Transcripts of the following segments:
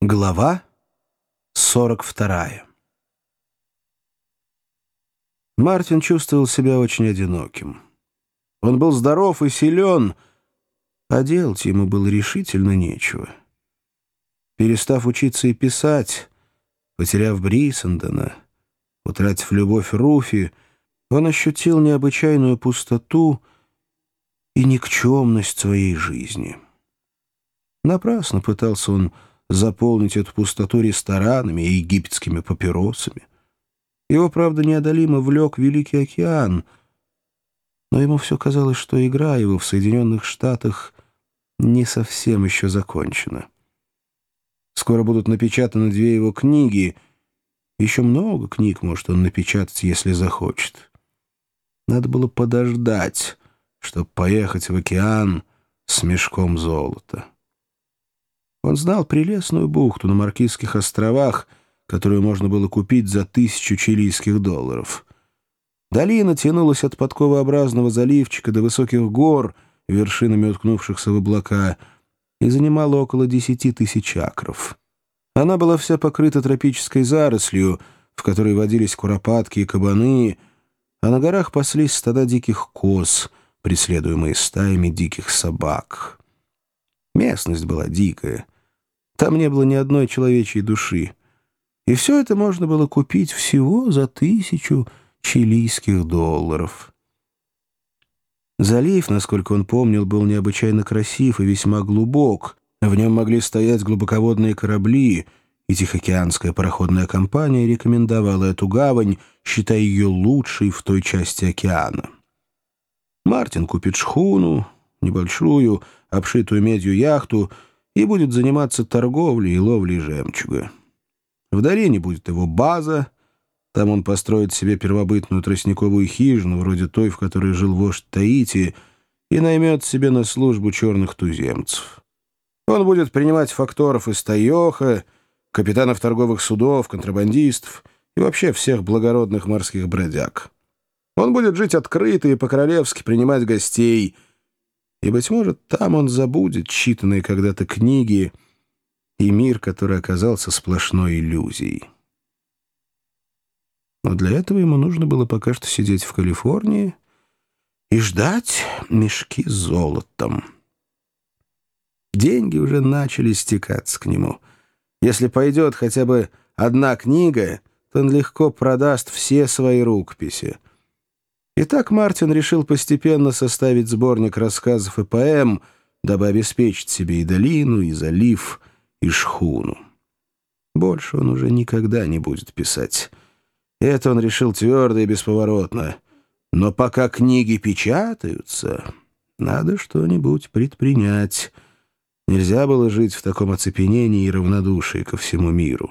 Глава 42 Мартин чувствовал себя очень одиноким. Он был здоров и силен, а делать ему было решительно нечего. Перестав учиться и писать, потеряв Брисендена, утратив любовь Руфи, он ощутил необычайную пустоту и никчемность своей жизни. Напрасно пытался он заполнить эту пустоту ресторанами и египетскими папиросами. Его, правда, неодолимо влек Великий океан, но ему все казалось, что игра его в Соединенных Штатах не совсем еще закончена. Скоро будут напечатаны две его книги. Еще много книг может он напечатать, если захочет. Надо было подождать, чтобы поехать в океан с мешком золота. Он знал прелестную бухту на Маркизских островах, которую можно было купить за тысячу чилийских долларов. Долина тянулась от подковообразного заливчика до высоких гор, вершинами уткнувшихся в облака, и занимала около десяти тысяч акров. Она была вся покрыта тропической зарослью, в которой водились куропатки и кабаны, а на горах паслись стада диких коз, преследуемые стаями диких собак. Местность была дикая. Там не было ни одной человечьей души. И все это можно было купить всего за тысячу чилийских долларов. Залив, насколько он помнил, был необычайно красив и весьма глубок. В нем могли стоять глубоководные корабли, и Тихоокеанская пароходная компания рекомендовала эту гавань, считая ее лучшей в той части океана. Мартин купит шхуну, небольшую, обшитую медью яхту и будет заниматься торговлей и ловлей жемчуга. В долине будет его база, там он построит себе первобытную тростниковую хижину, вроде той, в которой жил вождь Таити, и наймет себе на службу черных туземцев. Он будет принимать факторов из Тайоха, капитанов торговых судов, контрабандистов и вообще всех благородных морских бродяг. Он будет жить открыто и по-королевски принимать гостей — и, быть может, там он забудет читанные когда-то книги и мир, который оказался сплошной иллюзией. Но для этого ему нужно было пока что сидеть в Калифорнии и ждать мешки с золотом. Деньги уже начали стекаться к нему. Если пойдет хотя бы одна книга, то он легко продаст все свои рукописи — Итак, Мартин решил постепенно составить сборник рассказов и поэм, дабы обеспечить себе и долину, и залив, и шхуну. Больше он уже никогда не будет писать. Это он решил твердо и бесповоротно. Но пока книги печатаются, надо что-нибудь предпринять. Нельзя было жить в таком оцепенении и равнодушии ко всему миру.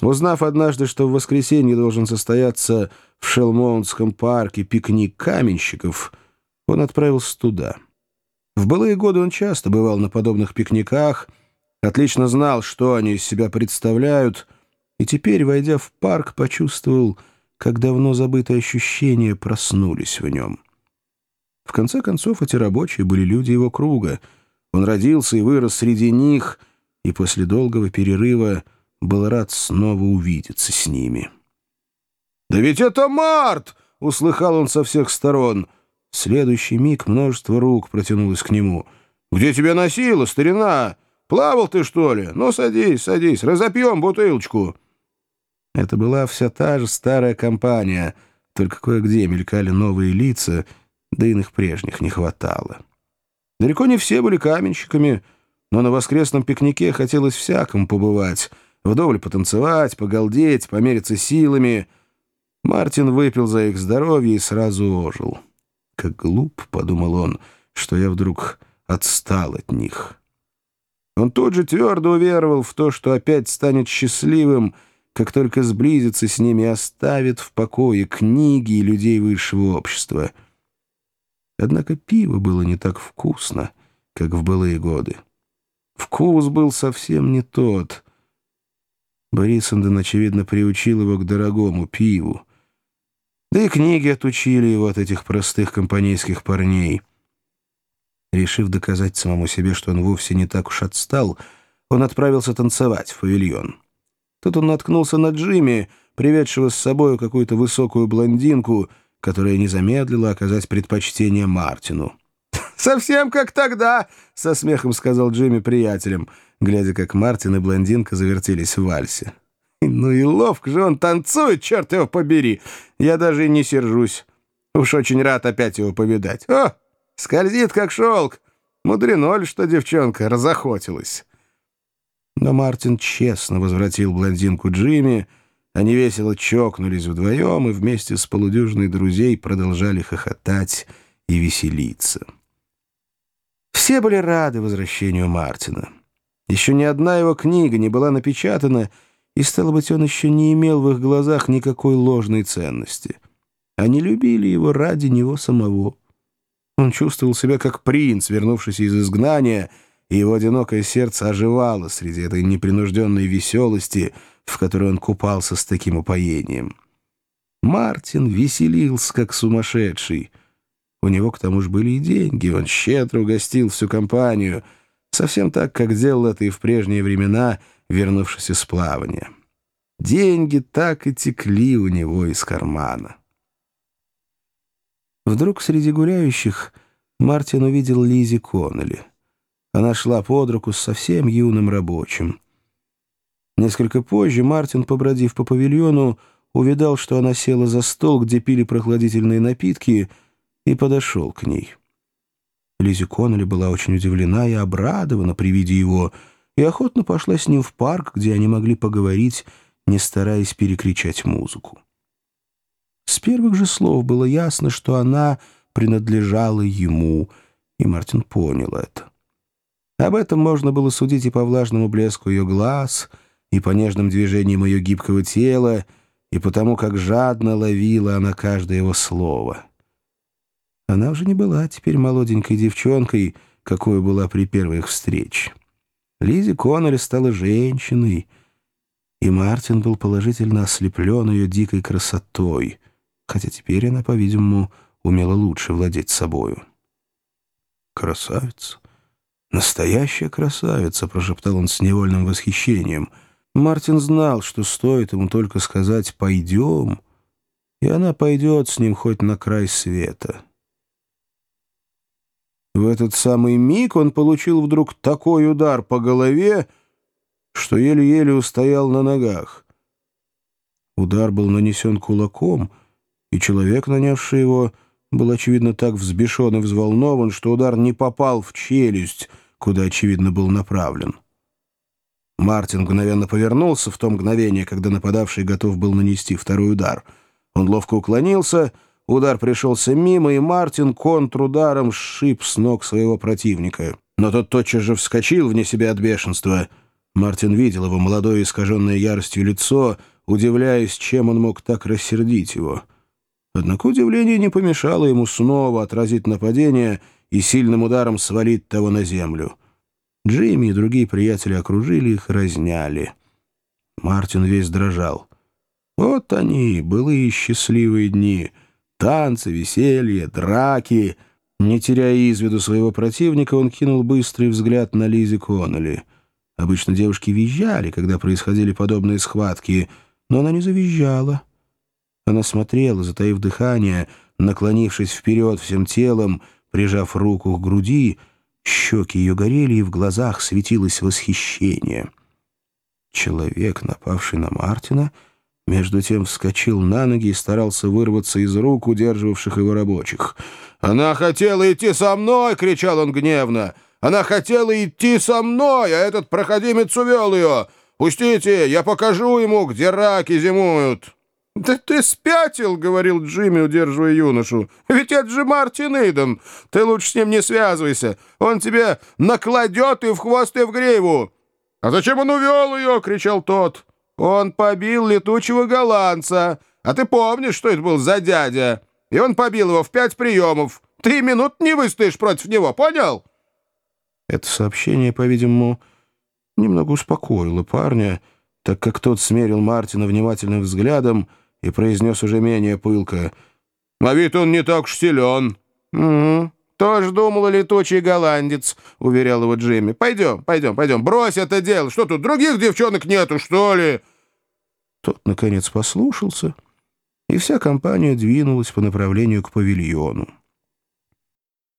Узнав однажды, что в воскресенье должен состояться в Шелмоунском парке пикник каменщиков, он отправился туда. В былые годы он часто бывал на подобных пикниках, отлично знал, что они из себя представляют, и теперь, войдя в парк, почувствовал, как давно забытые ощущения проснулись в нем. В конце концов, эти рабочие были люди его круга. Он родился и вырос среди них, и после долгого перерыва — был рад снова увидеться с ними. «Да ведь это Март!» — услыхал он со всех сторон. В следующий миг множество рук протянулось к нему. «Где тебя носило, старина? Плавал ты, что ли? Ну, садись, садись, разопьем бутылочку». Это была вся та же старая компания, только кое-где мелькали новые лица, да иных прежних не хватало. Далеко не все были каменщиками, но на воскресном пикнике хотелось всякому побывать — вдоволь потанцевать, погалдеть, помериться силами. Мартин выпил за их здоровье и сразу ожил. «Как глуп», — подумал он, — «что я вдруг отстал от них». Он тут же твердо уверовал в то, что опять станет счастливым, как только сблизится с ними и оставит в покое книги и людей высшего общества. Однако пиво было не так вкусно, как в былые годы. Вкус был совсем не тот — Борисенден, очевидно, приучил его к дорогому пиву. Да и книги отучили его от этих простых компанейских парней. Решив доказать самому себе, что он вовсе не так уж отстал, он отправился танцевать в павильон. Тут он наткнулся на Джимми, приведшего с собой какую-то высокую блондинку, которая не замедлила оказать предпочтение Мартину. «Совсем как тогда!» — со смехом сказал Джимми приятелям, глядя, как Мартин и блондинка завертелись в вальсе. «Ну и ловко же он танцует, черт его побери! Я даже и не сержусь. Уж очень рад опять его повидать. О, скользит, как шелк! Мудрено ли, что девчонка разохотилась?» Но Мартин честно возвратил блондинку Джимми, они весело чокнулись вдвоем и вместе с полудюжиной друзей продолжали хохотать и веселиться. Все были рады возвращению Мартина. Еще ни одна его книга не была напечатана, и, стало быть, он еще не имел в их глазах никакой ложной ценности. Они любили его ради него самого. Он чувствовал себя как принц, вернувшийся из изгнания — и его одинокое сердце оживало среди этой непринужденной веселости, в которой он купался с таким упоением. Мартин веселился, как сумасшедший. У него, к тому же, были и деньги, он щедро угостил всю компанию, совсем так, как делал это и в прежние времена, вернувшись из плавания. Деньги так и текли у него из кармана. Вдруг среди гуляющих Мартин увидел Лизи Коннелли. Она шла под руку с совсем юным рабочим. Несколько позже Мартин, побродив по павильону, увидал, что она села за стол, где пили прохладительные напитки, и подошел к ней. Лизи Коннелли была очень удивлена и обрадована при виде его, и охотно пошла с ним в парк, где они могли поговорить, не стараясь перекричать музыку. С первых же слов было ясно, что она принадлежала ему, и Мартин понял это. Об этом можно было судить и по влажному блеску ее глаз, и по нежным движениям ее гибкого тела, и по тому, как жадно ловила она каждое его слово. Она уже не была теперь молоденькой девчонкой, какой была при первых встрече. Лизи Коннелли стала женщиной, и Мартин был положительно ослеплен ее дикой красотой, хотя теперь она, по-видимому, умела лучше владеть собою. Красавица. «Настоящая красавица», — прошептал он с невольным восхищением. Мартин знал, что стоит ему только сказать «пойдем», и она пойдет с ним хоть на край света. В этот самый миг он получил вдруг такой удар по голове, что еле-еле устоял на ногах. Удар был нанесен кулаком, и человек, нанесший его, — был, очевидно, так взбешен и взволнован, что удар не попал в челюсть, куда, очевидно, был направлен. Мартин мгновенно повернулся в то мгновение, когда нападавший готов был нанести второй удар. Он ловко уклонился, удар пришелся мимо, и Мартин контрударом сшиб с ног своего противника. Но тот тотчас же вскочил вне себя от бешенства. Мартин видел его молодое искаженное яростью лицо, удивляясь, чем он мог так рассердить его. Однако удивление не помешало ему снова отразить нападение и сильным ударом свалить того на землю. Джимми и другие приятели окружили их разняли. Мартин весь дрожал. Вот они, былые счастливые дни. Танцы, веселье, драки. Не теряя из виду своего противника, он кинул быстрый взгляд на Лизи Коннелли. Обычно девушки визжали, когда происходили подобные схватки, но она не завизжала. Она смотрела, затаив дыхание, наклонившись вперед всем телом, прижав руку к груди, щеки ее горели, и в глазах светилось восхищение. Человек, напавший на Мартина, между тем вскочил на ноги и старался вырваться из рук удерживавших его рабочих. «Она хотела идти со мной!» — кричал он гневно. «Она хотела идти со мной, а этот проходимец увел ее! Пустите, я покажу ему, где раки зимуют!» «Да ты спятил!» — говорил Джимми, удерживая юношу. «Ведь это же Мартин Эйден! Ты лучше с ним не связывайся! Он тебе накладет и в хвост, и в гриву!» «А зачем он увел ее?» — кричал тот. «Он побил летучего голландца! А ты помнишь, что это был за дядя? И он побил его в пять приемов! Ты минут не выстоишь против него, понял?» Это сообщение, по-видимому, немного успокоило парня, так как тот смерил Мартина внимательным взглядом и произнес уже менее пылко. «А вид он не так уж силен». «Угу. «Тоже думал летучий голландец», — уверял его Джимми. «Пойдем, пойдем, пойдем, брось это дело. Что тут, других девчонок нету, что ли?» Тот, наконец, послушался, и вся компания двинулась по направлению к павильону.